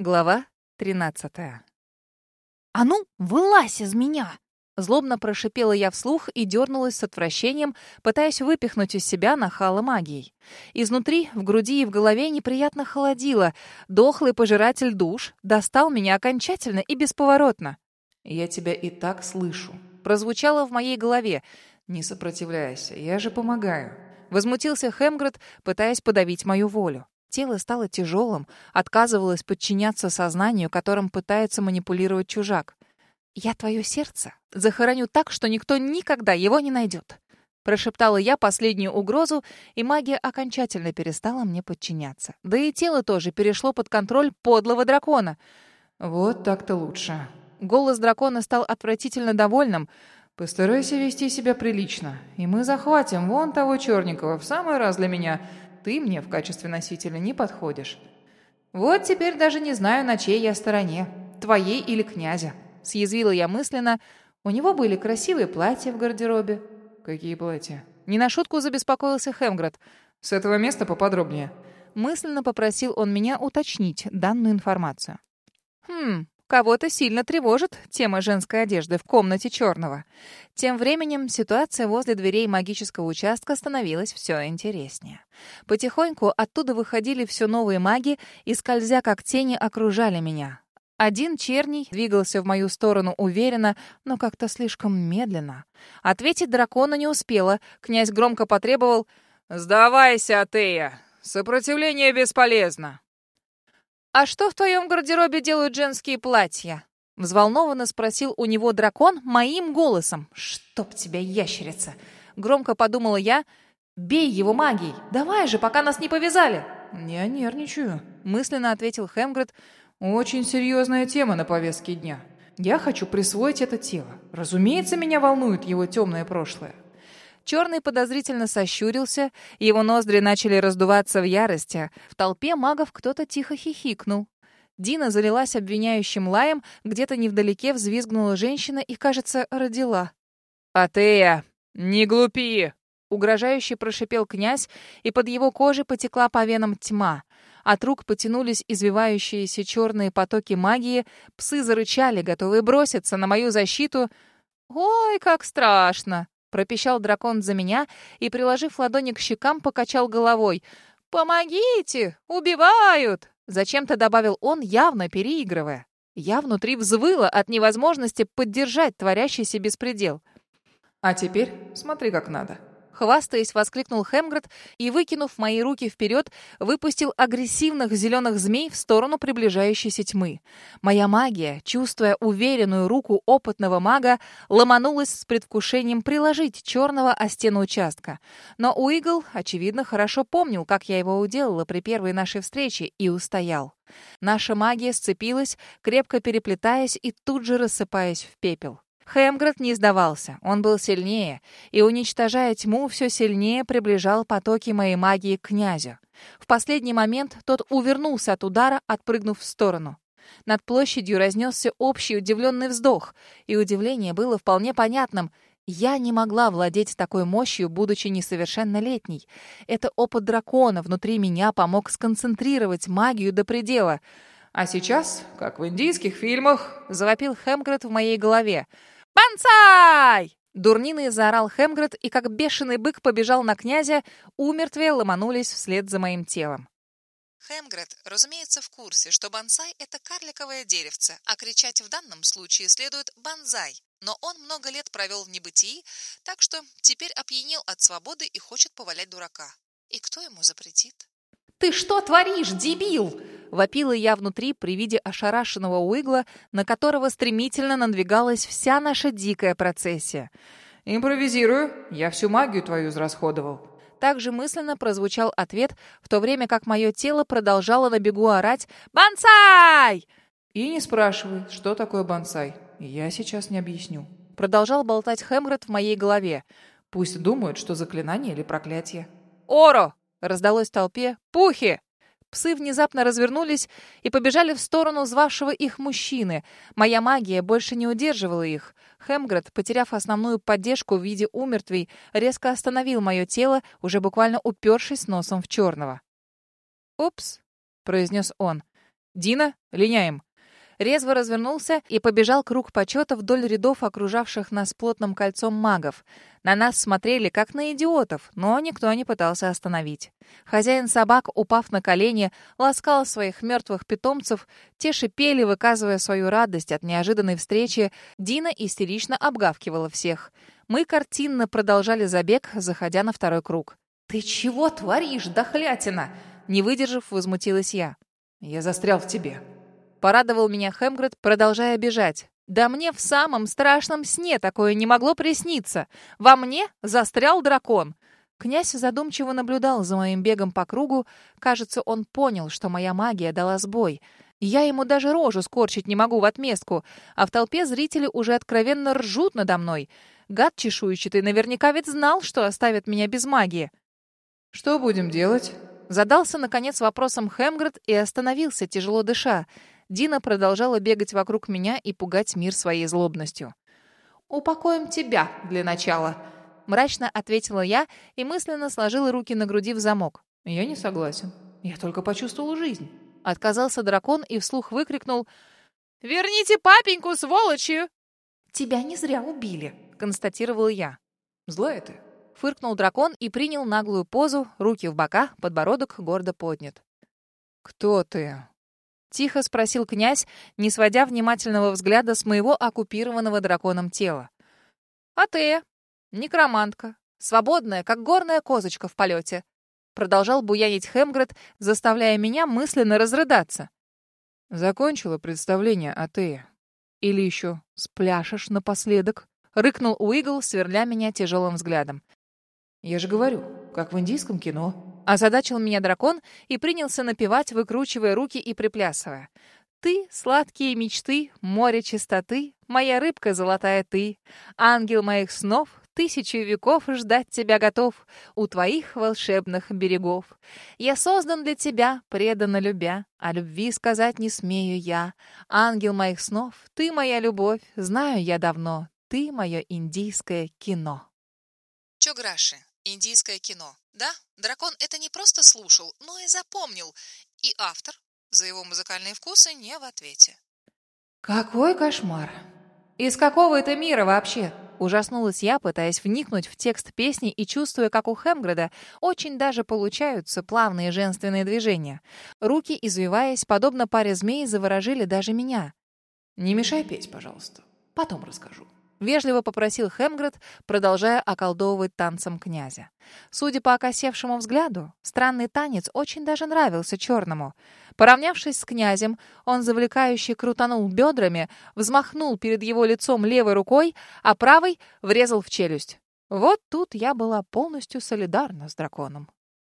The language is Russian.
Глава 13. «А ну, вылазь из меня!» Злобно прошипела я вслух и дернулась с отвращением, пытаясь выпихнуть из себя нахала магией. Изнутри, в груди и в голове неприятно холодило. Дохлый пожиратель душ достал меня окончательно и бесповоротно. «Я тебя и так слышу», — прозвучало в моей голове. «Не сопротивляйся, я же помогаю». Возмутился Хемгред, пытаясь подавить мою волю. Тело стало тяжелым, отказывалось подчиняться сознанию, которым пытается манипулировать чужак. «Я твое сердце захороню так, что никто никогда его не найдет», Прошептала я последнюю угрозу, и магия окончательно перестала мне подчиняться. Да и тело тоже перешло под контроль подлого дракона. «Вот так-то лучше». Голос дракона стал отвратительно довольным. «Постарайся вести себя прилично, и мы захватим вон того черненького в самый раз для меня ты мне в качестве носителя не подходишь. Вот теперь даже не знаю, на чьей я стороне, твоей или князя. Съязвила я мысленно. У него были красивые платья в гардеробе. Какие платья? Не на шутку забеспокоился Хемград. С этого места поподробнее. Мысленно попросил он меня уточнить данную информацию. Хм, Кого-то сильно тревожит тема женской одежды в комнате черного. Тем временем ситуация возле дверей магического участка становилась все интереснее. Потихоньку оттуда выходили все новые маги и, скользя как тени, окружали меня. Один черний двигался в мою сторону уверенно, но как-то слишком медленно. Ответить дракона не успела. Князь громко потребовал «Сдавайся, Атея! Сопротивление бесполезно!» «А что в твоем гардеробе делают женские платья?» Взволнованно спросил у него дракон моим голосом. «Чтоб тебя, ящерица!» Громко подумала я. «Бей его магией! Давай же, пока нас не повязали!» «Я нервничаю», — мысленно ответил Хемгред. «Очень серьезная тема на повестке дня. Я хочу присвоить это тело. Разумеется, меня волнует его темное прошлое. Черный подозрительно сощурился, его ноздри начали раздуваться в ярости. В толпе магов кто-то тихо хихикнул. Дина залилась обвиняющим лаем, где-то невдалеке взвизгнула женщина и, кажется, родила. «Атея, не глупи!» Угрожающе прошипел князь, и под его кожей потекла по венам тьма. От рук потянулись извивающиеся черные потоки магии, псы зарычали, готовые броситься на мою защиту. «Ой, как страшно!» Пропищал дракон за меня и, приложив ладони к щекам, покачал головой. «Помогите! Убивают!» Зачем-то добавил он, явно переигрывая. Я внутри взвыла от невозможности поддержать творящийся беспредел. «А теперь смотри, как надо», Хвастаясь, воскликнул Хемгред и, выкинув мои руки вперед, выпустил агрессивных зеленых змей в сторону приближающейся тьмы. Моя магия, чувствуя уверенную руку опытного мага, ломанулась с предвкушением приложить черного о стену участка. Но Уигл, очевидно, хорошо помнил, как я его уделала при первой нашей встрече, и устоял. Наша магия сцепилась, крепко переплетаясь и тут же рассыпаясь в пепел. Хемгред не сдавался, он был сильнее, и, уничтожая тьму, все сильнее приближал потоки моей магии к князю. В последний момент тот увернулся от удара, отпрыгнув в сторону. Над площадью разнесся общий удивленный вздох, и удивление было вполне понятным. Я не могла владеть такой мощью, будучи несовершеннолетней. Это опыт дракона внутри меня помог сконцентрировать магию до предела. «А сейчас, как в индийских фильмах», — завопил Хемгред в моей голове — «Бонсай!» Дурниной заорал Хемгред и, как бешеный бык, побежал на князя, умертвие ломанулись вслед за моим телом. Хемгред, разумеется, в курсе, что бонсай – это карликовое деревце, а кричать в данном случае следует «бонзай». Но он много лет провел в небытии, так что теперь опьянел от свободы и хочет повалять дурака. И кто ему запретит? «Ты что творишь, дебил?» Вопила я внутри при виде ошарашенного Уигла, на которого стремительно надвигалась вся наша дикая процессия. «Импровизирую. Я всю магию твою израсходовал». Также мысленно прозвучал ответ, в то время как мое тело продолжало на бегу орать «Бонсай!» «И не спрашивай, что такое бонсай. Я сейчас не объясню». Продолжал болтать Хемгред в моей голове. «Пусть думают, что заклинание или проклятие». «Оро!» — раздалось в толпе. «Пухи!» Псы внезапно развернулись и побежали в сторону звавшего их мужчины. Моя магия больше не удерживала их. Хемгред, потеряв основную поддержку в виде умертвий, резко остановил мое тело, уже буквально упершись носом в черного. «Упс», — произнес он. Дина, линяем!» Резво развернулся и побежал круг почета вдоль рядов окружавших нас плотным кольцом магов. На нас смотрели, как на идиотов, но никто не пытался остановить. Хозяин собак, упав на колени, ласкал своих мертвых питомцев, те шипели, выказывая свою радость от неожиданной встречи. Дина истерично обгавкивала всех. Мы картинно продолжали забег, заходя на второй круг. «Ты чего творишь, дохлятина?» Не выдержав, возмутилась я. «Я застрял в тебе», Порадовал меня Хемгред, продолжая бежать. Да мне в самом страшном сне такое не могло присниться. Во мне застрял дракон. Князь задумчиво наблюдал за моим бегом по кругу. Кажется, он понял, что моя магия дала сбой. Я ему даже рожу скорчить не могу в отместку, а в толпе зрители уже откровенно ржут надо мной. Гад чешуйчатый наверняка ведь знал, что оставит меня без магии. «Что будем делать?» Задался, наконец, вопросом Хемгред и остановился, тяжело дыша. Дина продолжала бегать вокруг меня и пугать мир своей злобностью. «Упокоим тебя для начала», — мрачно ответила я и мысленно сложила руки на груди в замок. «Я не согласен. Я только почувствовал жизнь». Отказался дракон и вслух выкрикнул «Верните папеньку, сволочи!» «Тебя не зря убили», — констатировала я. «Злая ты», — фыркнул дракон и принял наглую позу, руки в бока, подбородок гордо поднят. «Кто ты?» Тихо спросил князь, не сводя внимательного взгляда с моего оккупированного драконом тела. «А ты? Некромантка. Свободная, как горная козочка в полете». Продолжал буянить Хемгред, заставляя меня мысленно разрыдаться. «Закончила представление, а ты? Или еще спляшешь напоследок?» — рыкнул Уигл, сверля меня тяжелым взглядом. «Я же говорю, как в индийском кино», Озадачил меня дракон и принялся напевать, выкручивая руки и приплясывая. «Ты — сладкие мечты, море чистоты, моя рыбка золотая ты, ангел моих снов, тысячи веков ждать тебя готов у твоих волшебных берегов. Я создан для тебя, преданно любя, о любви сказать не смею я. Ангел моих снов, ты моя любовь, знаю я давно, ты мое индийское кино». Чограши. Индийское кино. Да, дракон это не просто слушал, но и запомнил. И автор за его музыкальные вкусы не в ответе. Какой кошмар! Из какого это мира вообще? Ужаснулась я, пытаясь вникнуть в текст песни и чувствуя, как у Хемгреда очень даже получаются плавные женственные движения. Руки, извиваясь, подобно паре змей, заворожили даже меня. «Не мешай петь, пожалуйста. Потом расскажу». Вежливо попросил Хемгред, продолжая околдовывать танцем князя. Судя по окосевшему взгляду, странный танец очень даже нравился черному. Поравнявшись с князем, он завлекающе крутанул бедрами, взмахнул перед его лицом левой рукой, а правой врезал в челюсть. Вот тут я была полностью солидарна с драконом.